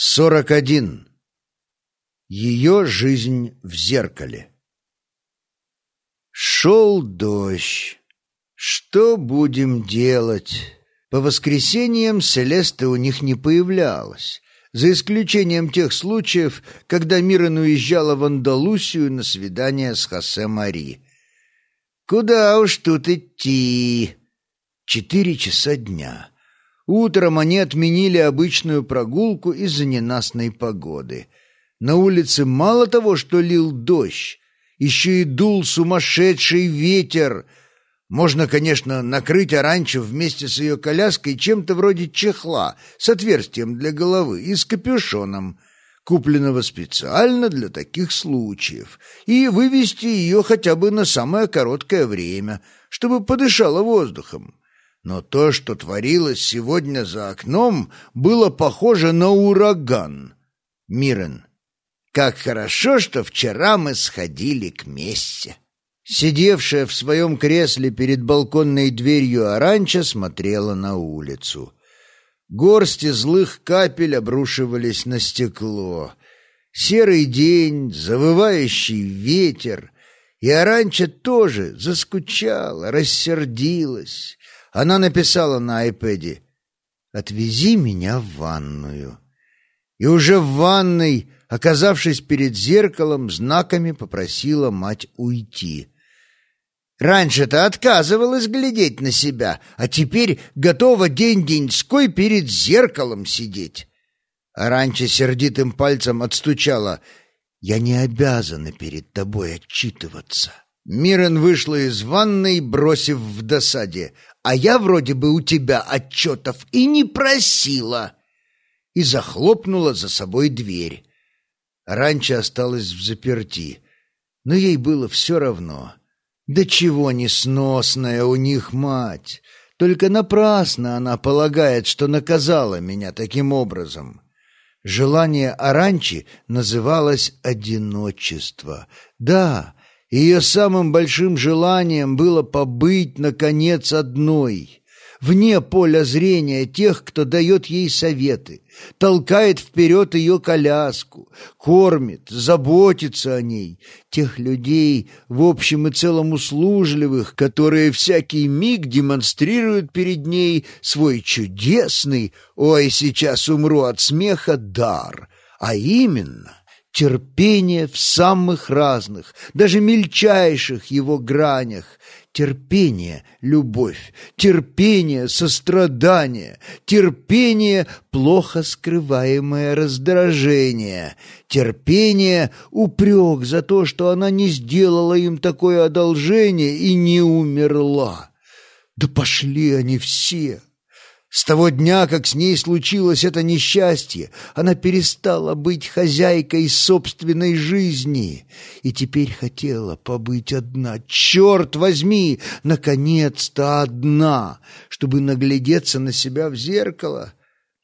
41. Ее жизнь в зеркале. Шел дождь. Что будем делать? По воскресеньям Селеста у них не появлялась, за исключением тех случаев, когда Мирон уезжала в Андалусию на свидание с Хосе Мари. Куда уж тут идти? Четыре часа дня. Утром они отменили обычную прогулку из-за ненастной погоды. На улице мало того, что лил дождь, еще и дул сумасшедший ветер. Можно, конечно, накрыть оранчо вместе с ее коляской чем-то вроде чехла с отверстием для головы и с капюшоном, купленного специально для таких случаев, и вывести ее хотя бы на самое короткое время, чтобы подышала воздухом. Но то, что творилось сегодня за окном, было похоже на ураган. Мирен, как хорошо, что вчера мы сходили к Мессе. Сидевшая в своем кресле перед балконной дверью Аранча смотрела на улицу. Горсти злых капель обрушивались на стекло. Серый день, завывающий ветер. И Аранча тоже заскучала, рассердилась. Она написала на айпэде «Отвези меня в ванную». И уже в ванной, оказавшись перед зеркалом, знаками попросила мать уйти. Раньше-то отказывалась глядеть на себя, а теперь готова день-деньской перед зеркалом сидеть. А раньше сердитым пальцем отстучала «Я не обязана перед тобой отчитываться». Мирен вышла из ванной, бросив в досаде а я вроде бы у тебя отчетов и не просила!» И захлопнула за собой дверь. Раньше осталась в заперти, но ей было все равно. Да чего несносная у них мать! Только напрасно она полагает, что наказала меня таким образом. Желание Аранчи называлось «одиночество». Да, ее самым большим желанием было побыть, наконец, одной, вне поля зрения тех, кто дает ей советы, толкает вперед ее коляску, кормит, заботится о ней, тех людей, в общем и целом услужливых, которые всякий миг демонстрируют перед ней свой чудесный, ой, сейчас умру от смеха, дар, а именно терпение в самых разных, даже мельчайших его гранях, терпение, любовь, терпение, сострадание, терпение, плохо скрываемое раздражение, терпение, упрек за то, что она не сделала им такое одолжение и не умерла. Да пошли они все! С того дня, как с ней случилось это несчастье, она перестала быть хозяйкой собственной жизни и теперь хотела побыть одна. Черт возьми, наконец-то одна, чтобы наглядеться на себя в зеркало.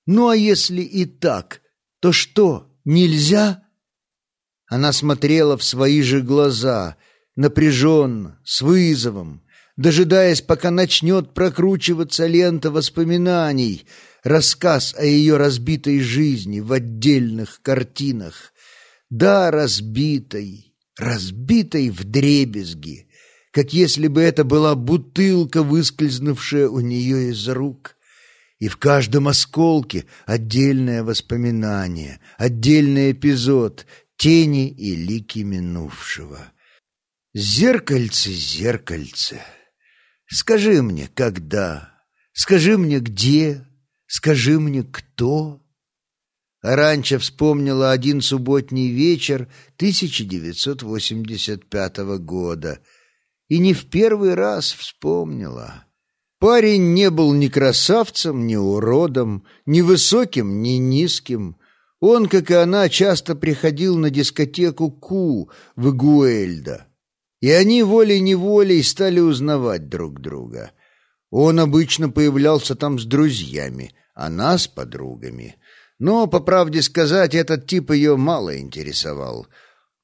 Ну а если и так, то что, нельзя? Она смотрела в свои же глаза, напряженно, с вызовом, дожидаясь, пока начнет прокручиваться лента воспоминаний, рассказ о ее разбитой жизни в отдельных картинах. Да, разбитой, разбитой в дребезги, как если бы это была бутылка, выскользнувшая у нее из рук. И в каждом осколке отдельное воспоминание, отдельный эпизод, тени и лики минувшего. Зеркальце, зеркальце. Скажи мне, когда, скажи мне, где, скажи мне, кто. Ранчо вспомнила один субботний вечер 1985 года и не в первый раз вспомнила. Парень не был ни красавцем, ни уродом, ни высоким, ни низким. Он, как и она, часто приходил на дискотеку Ку в Игуэльдо и они волей-неволей стали узнавать друг друга. Он обычно появлялся там с друзьями, она с подругами. Но, по правде сказать, этот тип ее мало интересовал.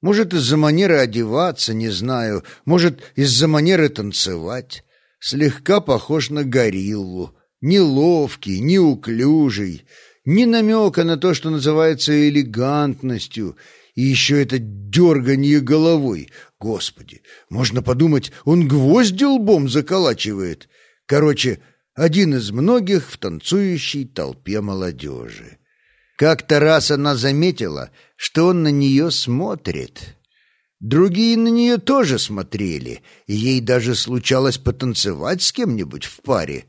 Может, из-за манеры одеваться, не знаю, может, из-за манеры танцевать. Слегка похож на гориллу, неловкий, неуклюжий, ни намека на то, что называется элегантностью, и еще это дерганье головой. Господи, можно подумать, он гвозди лбом заколачивает. Короче, один из многих в танцующей толпе молодежи. Как-то раз она заметила, что он на нее смотрит. Другие на нее тоже смотрели, и ей даже случалось потанцевать с кем-нибудь в паре.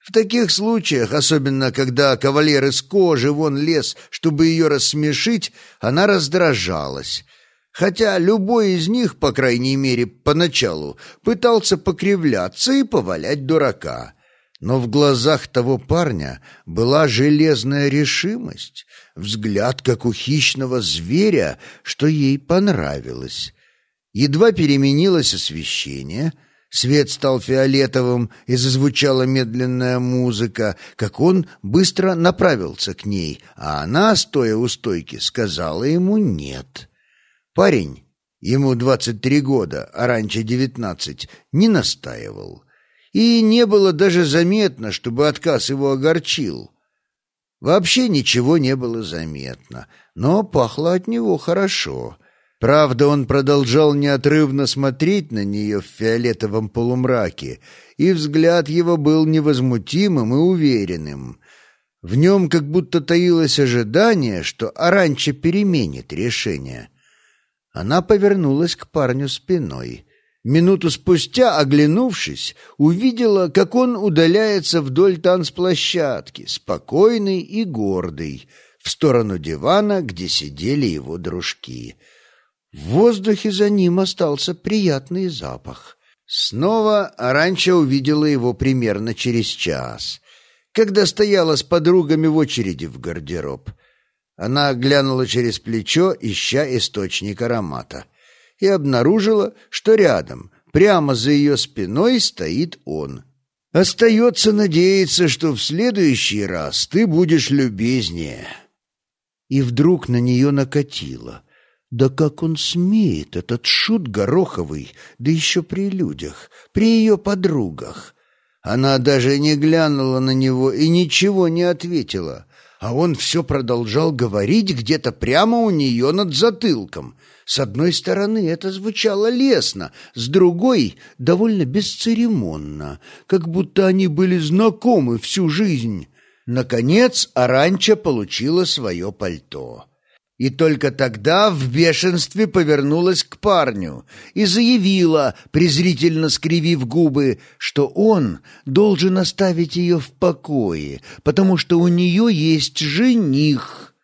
В таких случаях, особенно когда кавалер из кожи вон лез, чтобы ее рассмешить, она раздражалась. Хотя любой из них, по крайней мере, поначалу, пытался покривляться и повалять дурака. Но в глазах того парня была железная решимость, взгляд, как у хищного зверя, что ей понравилось. Едва переменилось освещение, свет стал фиолетовым и зазвучала медленная музыка, как он быстро направился к ней, а она, стоя у стойки, сказала ему «нет». Парень, ему двадцать три года, а раньше девятнадцать, не настаивал и не было даже заметно, чтобы отказ его огорчил. Вообще ничего не было заметно, но пахло от него хорошо. Правда, он продолжал неотрывно смотреть на нее в фиолетовом полумраке, и взгляд его был невозмутимым и уверенным. В нем как будто таилось ожидание, что Аранча переменит решение. Она повернулась к парню спиной — Минуту спустя, оглянувшись, увидела, как он удаляется вдоль танцплощадки, спокойный и гордый, в сторону дивана, где сидели его дружки. В воздухе за ним остался приятный запах. Снова Аранча увидела его примерно через час, когда стояла с подругами в очереди в гардероб. Она глянула через плечо, ища источник аромата и обнаружила, что рядом, прямо за ее спиной, стоит он. Остается надеяться, что в следующий раз ты будешь любезнее. И вдруг на нее накатило. Да как он смеет, этот шут Гороховый, да еще при людях, при ее подругах. Она даже не глянула на него и ничего не ответила, а он все продолжал говорить где-то прямо у нее над затылком — с одной стороны это звучало лестно, с другой — довольно бесцеремонно, как будто они были знакомы всю жизнь. Наконец Аранча получила свое пальто. И только тогда в бешенстве повернулась к парню и заявила, презрительно скривив губы, что он должен оставить ее в покое, потому что у нее есть жених.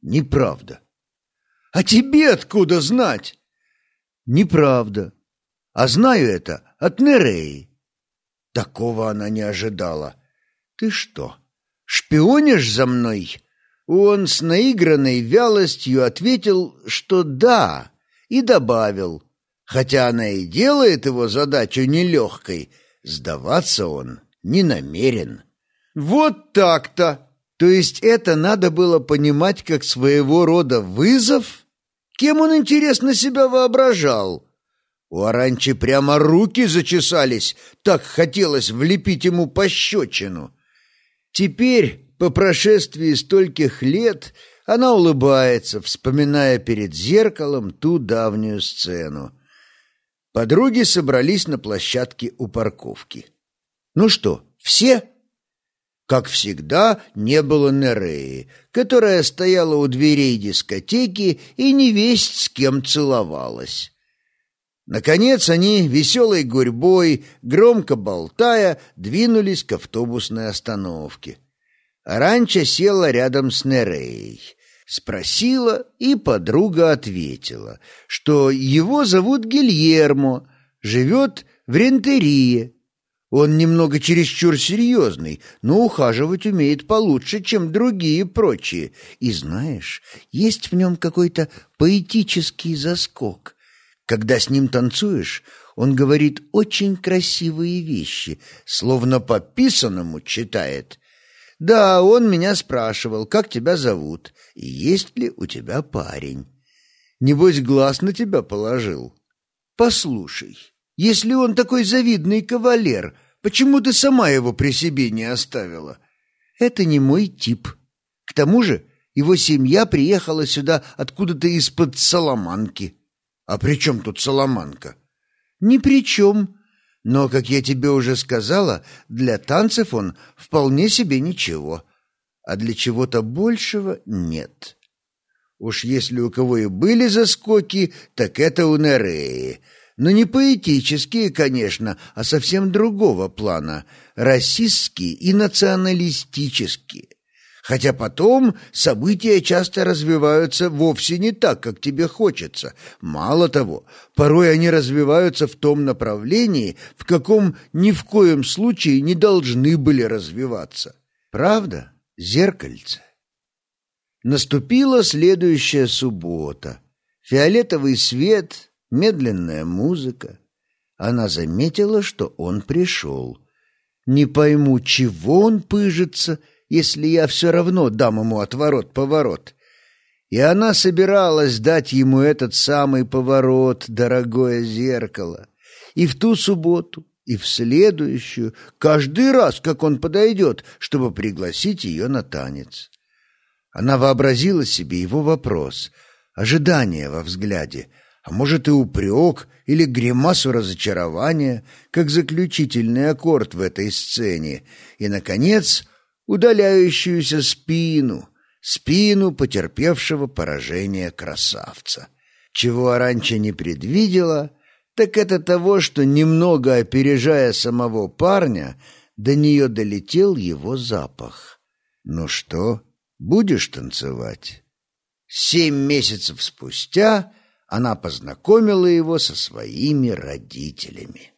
Неправда. А тебе откуда знать? Неправда. А знаю это от Нереи. Такого она не ожидала. Ты что, шпионишь за мной? Он с наигранной вялостью ответил, что да, и добавил, хотя она и делает его задачу нелегкой, сдаваться он не намерен. Вот так-то! То есть это надо было понимать как своего рода вызов? Кем он, интересно, себя воображал? У Аранчи прямо руки зачесались, так хотелось влепить ему пощечину. Теперь, по прошествии стольких лет, она улыбается, вспоминая перед зеркалом ту давнюю сцену. Подруги собрались на площадке у парковки. «Ну что, все?» Как всегда, не было Нереи, которая стояла у дверей дискотеки и не весть с кем целовалась. Наконец они, веселой гурьбой, громко болтая, двинулись к автобусной остановке. Аранча села рядом с Нереей. Спросила, и подруга ответила, что его зовут Гильермо, живет в Рентерии, он немного чересчур серьезный, но ухаживать умеет получше, чем другие прочие. И знаешь, есть в нем какой-то поэтический заскок. Когда с ним танцуешь, он говорит очень красивые вещи, словно по писанному читает. Да, он меня спрашивал, как тебя зовут, и есть ли у тебя парень. Небось, глаз на тебя положил. Послушай, если он такой завидный кавалер, почему ты сама его при себе не оставила? Это не мой тип. тому же его семья приехала сюда откуда-то из-под Соломанки. А при чем тут Соломанка? Ни при чем. Но, как я тебе уже сказала, для танцев он вполне себе ничего. А для чего-то большего нет. Уж если у кого и были заскоки, так это у Нереи. Но не поэтические, конечно, а совсем другого плана, расистские и националистические. Хотя потом события часто развиваются вовсе не так, как тебе хочется. Мало того, порой они развиваются в том направлении, в каком ни в коем случае не должны были развиваться. Правда, зеркальце? Наступила следующая суббота. Фиолетовый свет, медленная музыка. Она заметила, что он пришел. Не пойму, чего он пыжится, если я все равно дам ему отворот-поворот. И она собиралась дать ему этот самый поворот, дорогое зеркало. И в ту субботу, и в следующую, каждый раз, как он подойдет, чтобы пригласить ее на танец. Она вообразила себе его вопрос, ожидание во взгляде, а может и упрек или гримасу разочарования, как заключительный аккорд в этой сцене, и, наконец, удаляющуюся спину, спину потерпевшего поражение красавца. Чего Аранча не предвидела, так это того, что, немного опережая самого парня, до нее долетел его запах. Ну что, Будешь танцевать?» Семь месяцев спустя она познакомила его со своими родителями.